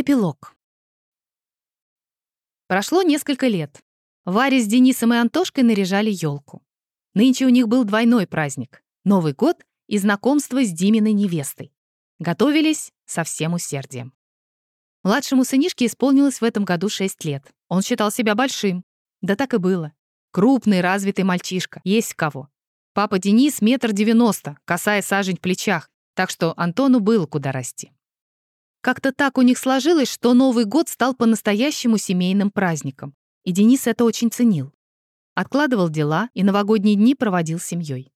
Эпилог. Прошло несколько лет. Варя с Денисом и Антошкой наряжали елку. Нынче у них был двойной праздник — Новый год и знакомство с Диминой невестой. Готовились со всем усердием. Младшему сынишке исполнилось в этом году 6 лет. Он считал себя большим. Да так и было. Крупный, развитый мальчишка. Есть кого. Папа Денис метр девяносто, касая сажень в плечах, так что Антону было куда расти. Как-то так у них сложилось, что Новый год стал по-настоящему семейным праздником. И Денис это очень ценил. Откладывал дела и новогодние дни проводил с семьей.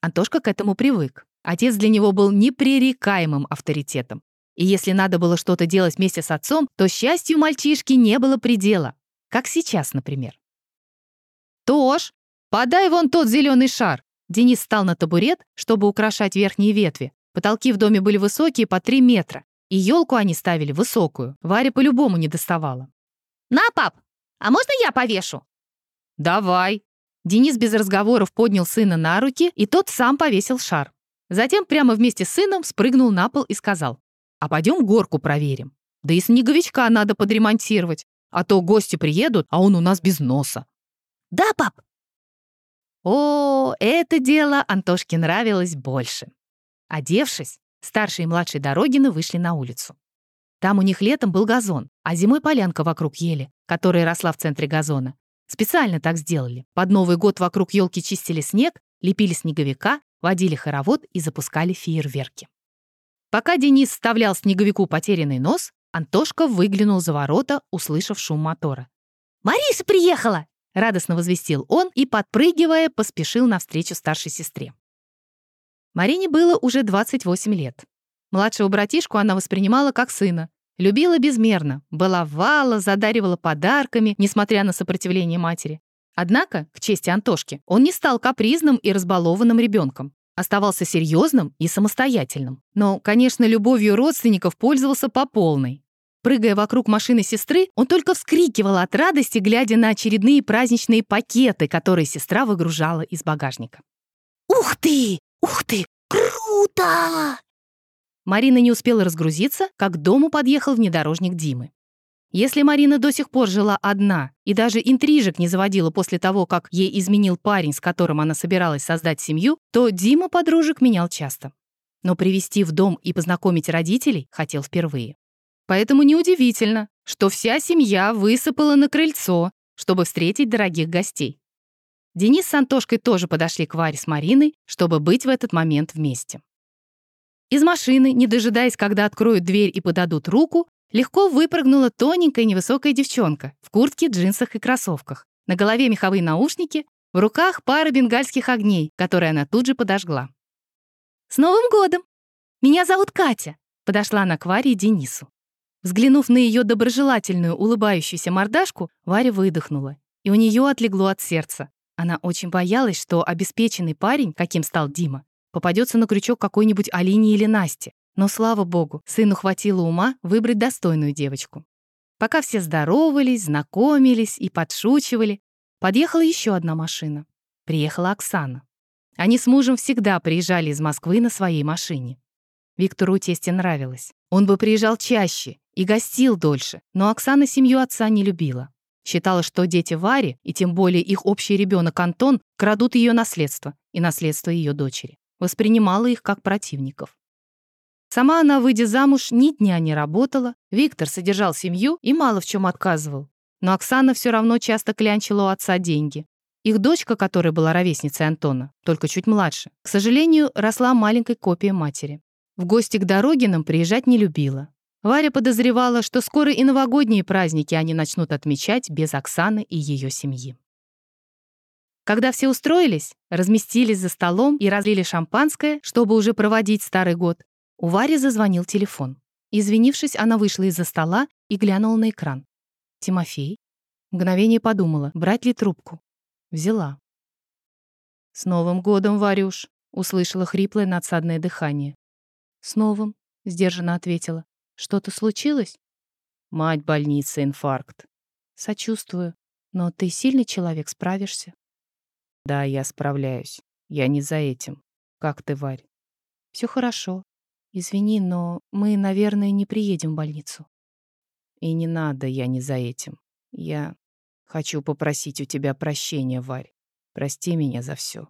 Антошка к этому привык. Отец для него был непререкаемым авторитетом. И если надо было что-то делать вместе с отцом, то счастью мальчишки не было предела. Как сейчас, например. «Тош, подай вон тот зеленый шар!» Денис встал на табурет, чтобы украшать верхние ветви. Потолки в доме были высокие, по 3 метра. И елку они ставили высокую. Варя по-любому не доставала. «На, пап, а можно я повешу?» «Давай». Денис без разговоров поднял сына на руки, и тот сам повесил шар. Затем прямо вместе с сыном спрыгнул на пол и сказал, «А пойдем горку проверим. Да и снеговичка надо подремонтировать, а то гости приедут, а он у нас без носа». «Да, пап». О, это дело Антошке нравилось больше. Одевшись, Старшие и младшие Дорогины вышли на улицу. Там у них летом был газон, а зимой полянка вокруг ели, которая росла в центре газона. Специально так сделали. Под Новый год вокруг елки чистили снег, лепили снеговика, водили хоровод и запускали фейерверки. Пока Денис вставлял снеговику потерянный нос, Антошка выглянул за ворота, услышав шум мотора. «Мариса приехала!» — радостно возвестил он и, подпрыгивая, поспешил навстречу старшей сестре. Марине было уже 28 лет. Младшего братишку она воспринимала как сына. Любила безмерно, баловала, задаривала подарками, несмотря на сопротивление матери. Однако, к чести Антошки, он не стал капризным и разбалованным ребенком. Оставался серьезным и самостоятельным. Но, конечно, любовью родственников пользовался по полной. Прыгая вокруг машины сестры, он только вскрикивал от радости, глядя на очередные праздничные пакеты, которые сестра выгружала из багажника. «Ух ты! «Ух ты! Круто!» Марина не успела разгрузиться, как к дому подъехал внедорожник Димы. Если Марина до сих пор жила одна и даже интрижек не заводила после того, как ей изменил парень, с которым она собиралась создать семью, то Дима подружек менял часто. Но привести в дом и познакомить родителей хотел впервые. Поэтому неудивительно, что вся семья высыпала на крыльцо, чтобы встретить дорогих гостей. Денис с Антошкой тоже подошли к Варе с Мариной, чтобы быть в этот момент вместе. Из машины, не дожидаясь, когда откроют дверь и подадут руку, легко выпрыгнула тоненькая невысокая девчонка в куртке, джинсах и кроссовках. На голове меховые наушники, в руках пара бенгальских огней, которые она тут же подожгла. «С Новым годом! Меня зовут Катя!» Подошла она к Варе и Денису. Взглянув на ее доброжелательную, улыбающуюся мордашку, Варя выдохнула, и у нее отлегло от сердца. Она очень боялась, что обеспеченный парень, каким стал Дима, попадется на крючок какой-нибудь Алине или Насте. Но, слава богу, сыну хватило ума выбрать достойную девочку. Пока все здоровались, знакомились и подшучивали, подъехала еще одна машина. Приехала Оксана. Они с мужем всегда приезжали из Москвы на своей машине. Виктору тесте нравилось. Он бы приезжал чаще и гостил дольше, но Оксана семью отца не любила. Считала, что дети Вари, и тем более их общий ребенок Антон, крадут ее наследство и наследство ее дочери. Воспринимала их как противников. Сама она, выйдя замуж, ни дня не работала, Виктор содержал семью и мало в чем отказывал. Но Оксана все равно часто клянчила у отца деньги. Их дочка, которая была ровесницей Антона, только чуть младше, к сожалению, росла маленькой копией матери. В гости к Дорогинам приезжать не любила. Варя подозревала, что скоро и новогодние праздники они начнут отмечать без Оксаны и ее семьи. Когда все устроились, разместились за столом и разлили шампанское, чтобы уже проводить Старый год, у Вари зазвонил телефон. Извинившись, она вышла из-за стола и глянула на экран. «Тимофей?» Мгновение подумала, брать ли трубку. Взяла. «С Новым годом, Варюш!» — услышала хриплое надсадное дыхание. «С новым», — сдержанно ответила. Что-то случилось? Мать больницы, инфаркт. Сочувствую. Но ты сильный человек, справишься? Да, я справляюсь. Я не за этим. Как ты, Варь? Все хорошо. Извини, но мы, наверное, не приедем в больницу. И не надо, я не за этим. Я хочу попросить у тебя прощения, Варь. Прости меня за все.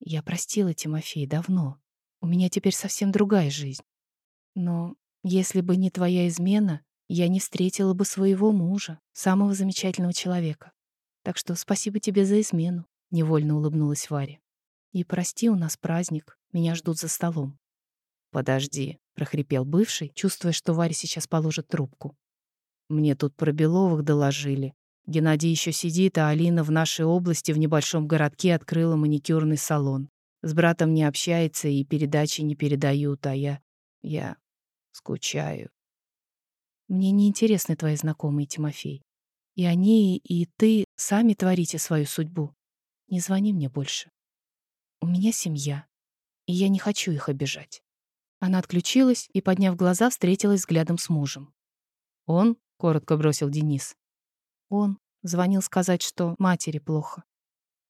Я простила Тимофей давно. У меня теперь совсем другая жизнь. Но если бы не твоя измена, я не встретила бы своего мужа, самого замечательного человека. Так что спасибо тебе за измену, — невольно улыбнулась Варя. И прости, у нас праздник, меня ждут за столом. Подожди, — прохрипел бывший, чувствуя, что Варя сейчас положит трубку. Мне тут про Беловых доложили. Геннадий еще сидит, а Алина в нашей области в небольшом городке открыла маникюрный салон. С братом не общается и передачи не передают, а я... я скучаю. Мне не интересны твои знакомые, Тимофей. И они, и ты сами творите свою судьбу. Не звони мне больше. У меня семья, и я не хочу их обижать. Она отключилась и, подняв глаза, встретилась взглядом с мужем. «Он?» — коротко бросил Денис. Он звонил сказать, что матери плохо.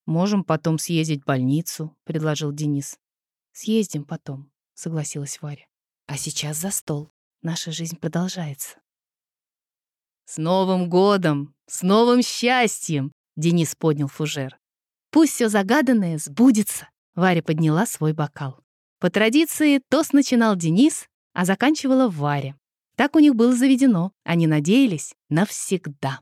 «Можем потом съездить в больницу», — предложил Денис. «Съездим потом», — согласилась Варя. «А сейчас за стол. Наша жизнь продолжается». «С Новым годом! С новым счастьем!» — Денис поднял фужер. «Пусть все загаданное сбудется!» — Варя подняла свой бокал. По традиции, тост начинал Денис, а заканчивала Варя. Так у них было заведено, они надеялись навсегда.